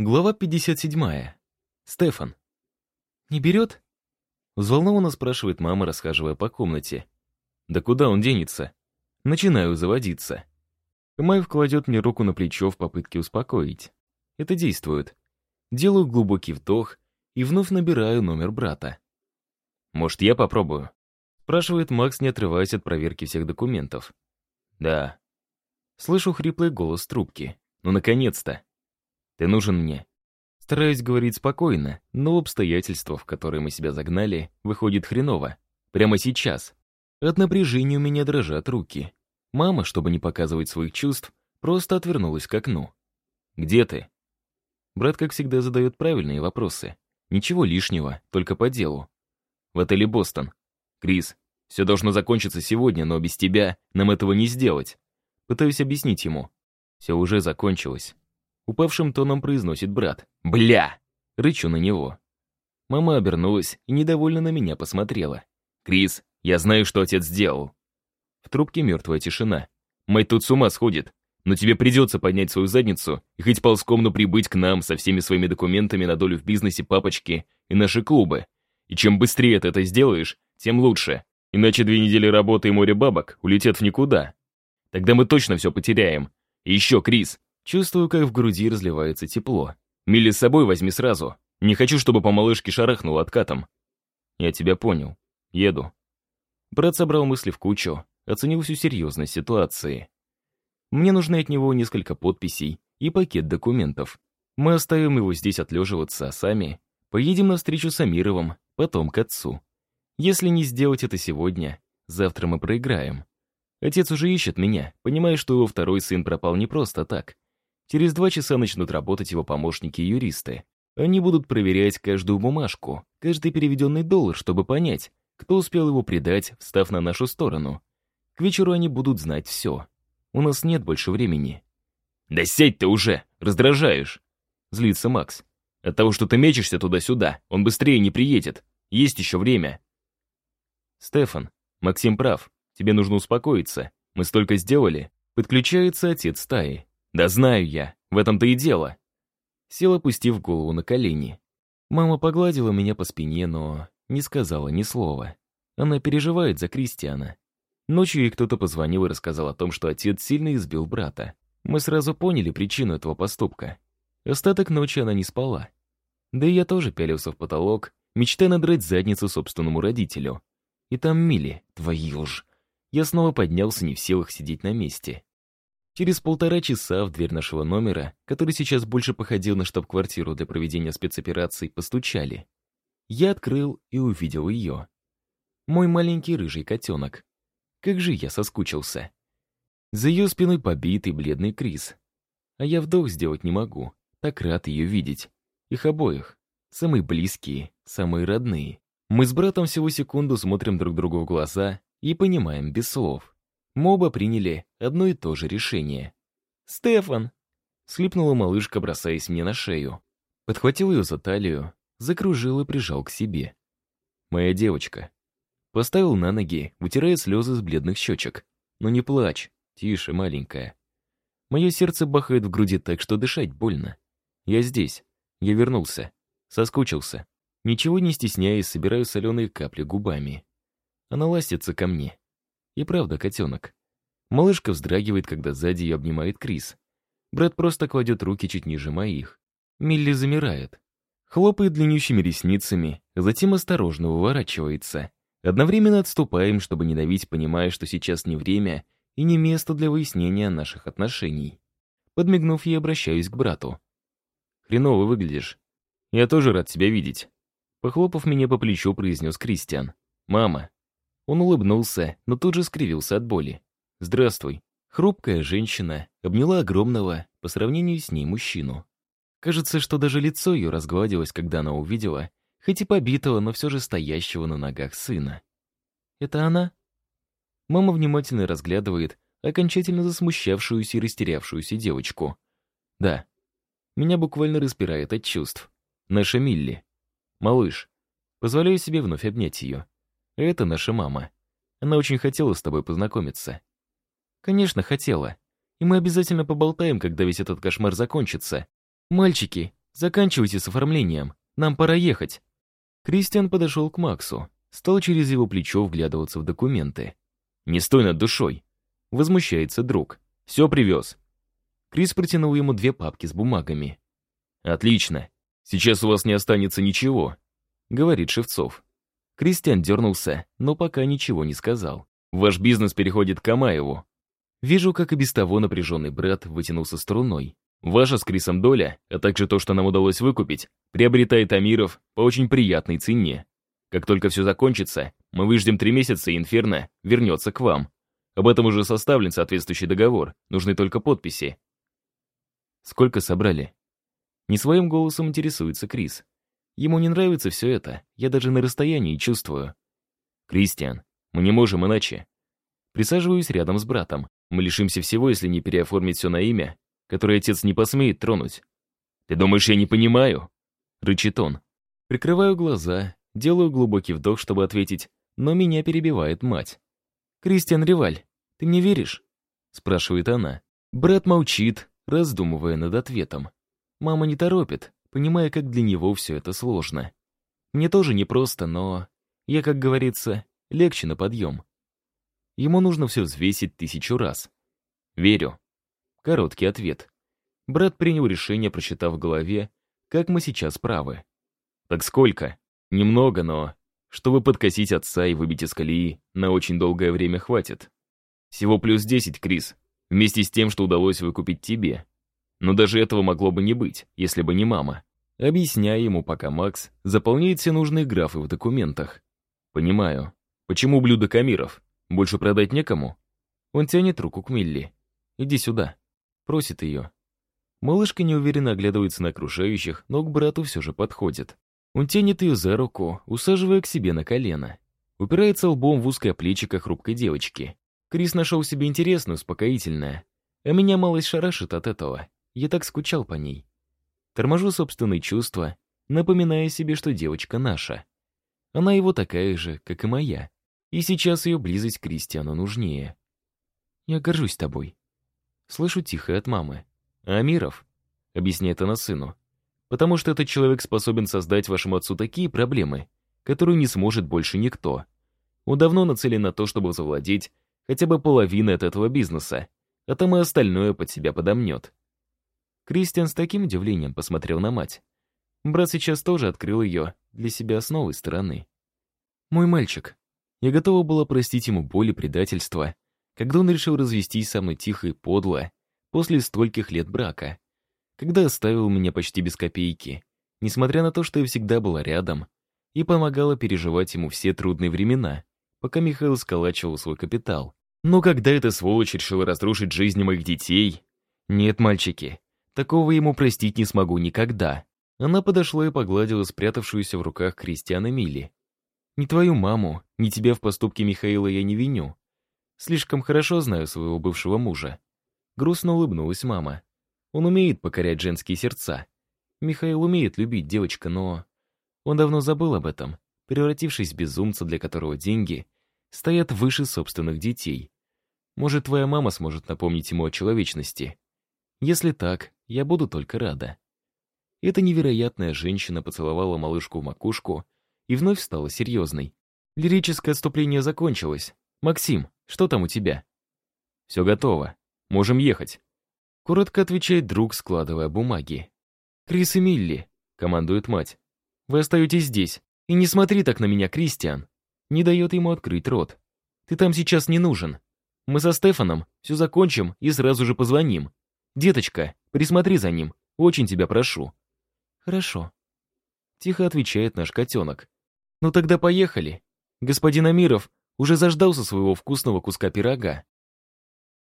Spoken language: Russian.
Глава 57. Стефан. «Не берет?» Взволнованно спрашивает мама, расхаживая по комнате. «Да куда он денется?» Начинаю заводиться. Камаев кладет мне руку на плечо в попытке успокоить. Это действует. Делаю глубокий вдох и вновь набираю номер брата. «Может, я попробую?» Спрашивает Макс, не отрываясь от проверки всех документов. «Да». Слышу хриплый голос трубки. «Ну, наконец-то!» Ты нужен мне. Стараюсь говорить спокойно, но обстоятельства, в которые мы себя загнали, выходит хреново. Прямо сейчас. От напряжения у меня дрожат руки. Мама, чтобы не показывать своих чувств, просто отвернулась к окну. «Где ты?» Брат, как всегда, задает правильные вопросы. Ничего лишнего, только по делу. В отеле «Бостон». «Крис, все должно закончиться сегодня, но без тебя нам этого не сделать». Пытаюсь объяснить ему. Все уже закончилось. Упавшим тоном произносит брат. «Бля!» Рычу на него. Мама обернулась и недовольно на меня посмотрела. «Крис, я знаю, что отец сделал». В трубке мертвая тишина. «Мать тут с ума сходит. Но тебе придется поднять свою задницу и хоть ползком, но прибыть к нам со всеми своими документами на долю в бизнесе папочки и наши клубы. И чем быстрее ты это сделаешь, тем лучше. Иначе две недели работы и море бабок улетят в никуда. Тогда мы точно все потеряем. И еще, Крис, Чувствую, как в груди разливается тепло. Милли с собой возьми сразу. Не хочу, чтобы по малышке шарахнул откатом. Я тебя понял. Еду. Брат собрал мысли в кучу, оценил всю серьезность ситуации. Мне нужны от него несколько подписей и пакет документов. Мы оставим его здесь отлеживаться, а сами поедем навстречу с Амировым, потом к отцу. Если не сделать это сегодня, завтра мы проиграем. Отец уже ищет меня, понимая, что его второй сын пропал не просто так. Через два часа начнут работать его помощники-юристы. Они будут проверять каждую бумажку, каждый переведенный доллар, чтобы понять, кто успел его предать, встав на нашу сторону. К вечеру они будут знать все. У нас нет больше времени. «Да сядь ты уже! Раздражаешь!» Злится Макс. «От того, что ты мечешься туда-сюда, он быстрее не приедет. Есть еще время». «Стефан, Максим прав. Тебе нужно успокоиться. Мы столько сделали». Подключается отец стаи. «Да знаю я, в этом-то и дело». Сел, опустив голову на колени. Мама погладила меня по спине, но не сказала ни слова. Она переживает за Кристиана. Ночью ей кто-то позвонил и рассказал о том, что отец сильно избил брата. Мы сразу поняли причину этого поступка. Остаток ночи она не спала. Да и я тоже пялился в потолок, мечтая надрать задницу собственному родителю. И там Мили, твою ж. Я снова поднялся, не в силах сидеть на месте. Через полтора часа в дверь нашего номера, который сейчас больше походил на штаб-квартиру для проведения спецопераций, постучали. Я открыл и увидел ее. Мой маленький рыжий котенок. Как же я соскучился. За ее спиной побитый бледный Крис. А я вдох сделать не могу. Так рад ее видеть. Их обоих. Самые близкие, самые родные. Мы с братом всего секунду смотрим друг другу в глаза и понимаем без слов. Мы оба приняли одно и то же решение. «Стефан!» — слипнула малышка, бросаясь мне на шею. Подхватил ее за талию, закружил и прижал к себе. «Моя девочка». Поставил на ноги, вытирая слезы с бледных щечек. «Ну не плачь, тише, маленькая». Мое сердце бахает в груди так, что дышать больно. Я здесь. Я вернулся. Соскучился. Ничего не стесняясь, собираю соленые капли губами. Она ластится ко мне. И правда, котенок. Малышка вздрагивает, когда сзади ее обнимает Крис. Брэд просто кладет руки чуть ниже моих. Милли замирает. Хлопает длиннющими ресницами, затем осторожно выворачивается. Одновременно отступаем, чтобы не давить, понимая, что сейчас не время и не место для выяснения наших отношений. Подмигнув, я обращаюсь к брату. «Хреново выглядишь. Я тоже рад тебя видеть». Похлопав меня по плечу, произнес Кристиан. «Мама, он улыбнулся, но тут же скривился от боли. «Здравствуй». Хрупкая женщина обняла огромного, по сравнению с ней, мужчину. Кажется, что даже лицо ее разгладилось, когда она увидела, хоть и побитого, но все же стоящего на ногах сына. «Это она?» Мама внимательно разглядывает окончательно засмущавшуюся и растерявшуюся девочку. «Да. Меня буквально распирает от чувств. Наша Милли. Малыш. Позволяю себе вновь обнять ее. Это наша мама. Она очень хотела с тобой познакомиться. Конечно, хотела. И мы обязательно поболтаем, когда весь этот кошмар закончится. Мальчики, заканчивайте с оформлением. Нам пора ехать». Кристиан подошел к Максу, стал через его плечо вглядываться в документы. «Не стой над душой!» Возмущается друг. «Все привез». Крис протянул ему две папки с бумагами. «Отлично. Сейчас у вас не останется ничего», — говорит Шевцов. Кристиан дернулся, но пока ничего не сказал. «Ваш бизнес переходит к Камаеву». Вижу, как и без того напряженный брат вытянулся струной. Ваша с Крисом доля, а также то, что нам удалось выкупить, приобретает Амиров по очень приятной цене. Как только все закончится, мы выждем три месяца, и Инферно вернется к вам. Об этом уже составлен соответствующий договор, нужны только подписи. Сколько собрали? Не своим голосом интересуется Крис. Ему не нравится все это, я даже на расстоянии чувствую. Кристиан, мы не можем иначе. Присаживаюсь рядом с братом. Мы лишимся всего, если не переоформить все на имя, которое отец не посмеет тронуть. Ты думаешь, я не понимаю? Рычит он. Прикрываю глаза, делаю глубокий вдох, чтобы ответить, но меня перебивает мать. «Кристиан Реваль, ты мне веришь?» спрашивает она. Брат молчит, раздумывая над ответом. Мама не торопит, понимая, как для него все это сложно. Мне тоже непросто, но я, как говорится, легче на подъем. Ему нужно все взвесить тысячу раз. Верю. Короткий ответ. Брат принял решение, прочитав в голове, как мы сейчас правы. Так сколько? Немного, но чтобы подкосить отца и выбить из колеи, на очень долгое время хватит. Всего плюс 10, Крис, вместе с тем, что удалось выкупить тебе. Но даже этого могло бы не быть, если бы не мама. Объясняя ему, пока Макс заполняет все нужные графы в документах. Понимаю. Почему блюдо Камиров? Больше продать некому? Он тянет руку к Милли. «Иди сюда», — просит ее. Малышка неуверенно оглядывается на окружающих, но к брату все же подходит. Он тянет ее за руку, усаживая к себе на колено. Упирается лбом в узкое плечико хрупкой девочки. Крис нашел себе интересное, успокоительное. А меня малость шарашит от этого. Я так скучал по ней. Торможу собственные чувства, напоминая себе, что девочка наша. Она его такая же, как и моя. И сейчас ее близость к Кристиану нужнее. «Я горжусь тобой». Слышу тихо от мамы. «Амиров», — объясняет она сыну, «потому что этот человек способен создать вашему отцу такие проблемы, которые не сможет больше никто. Он давно нацелен на то, чтобы завладеть хотя бы половиной от этого бизнеса, а там и остальное под себя подомнет. Кристиан с таким удивлением посмотрел на мать. Брат сейчас тоже открыл ее для себя с новой стороны. «Мой мальчик». Я готова была простить ему боль и предательство, когда он решил развестись со мной тихо и подло, после стольких лет брака, когда оставил меня почти без копейки, несмотря на то, что я всегда была рядом и помогала переживать ему все трудные времена, пока Михаил сколачивал свой капитал. Но когда эта сволочь решила разрушить жизни моих детей... Нет, мальчики, Такого ему простить не смогу никогда. Она подошла и погладила спрятавшуюся в руках Кристиана Милли. Ни твою маму, ни тебя в поступке Михаила я не виню. Слишком хорошо знаю своего бывшего мужа. Грустно улыбнулась мама. Он умеет покорять женские сердца. Михаил умеет любить девочка, но... Он давно забыл об этом, превратившись в безумца, для которого деньги стоят выше собственных детей. Может, твоя мама сможет напомнить ему о человечности. Если так, я буду только рада. Эта невероятная женщина поцеловала малышку в макушку и вновь стала серьезной. Лирическое отступление закончилось. «Максим, что там у тебя?» «Все готово. Можем ехать». Коротко отвечает друг, складывая бумаги. «Крис и Милли», — командует мать. «Вы остаетесь здесь. И не смотри так на меня, Кристиан». Не дает ему открыть рот. «Ты там сейчас не нужен. Мы со Стефаном все закончим и сразу же позвоним. «Деточка, присмотри за ним, очень тебя прошу». «Хорошо», — тихо отвечает наш котенок. «Ну тогда поехали. Господин Амиров уже заждался своего вкусного куска пирога.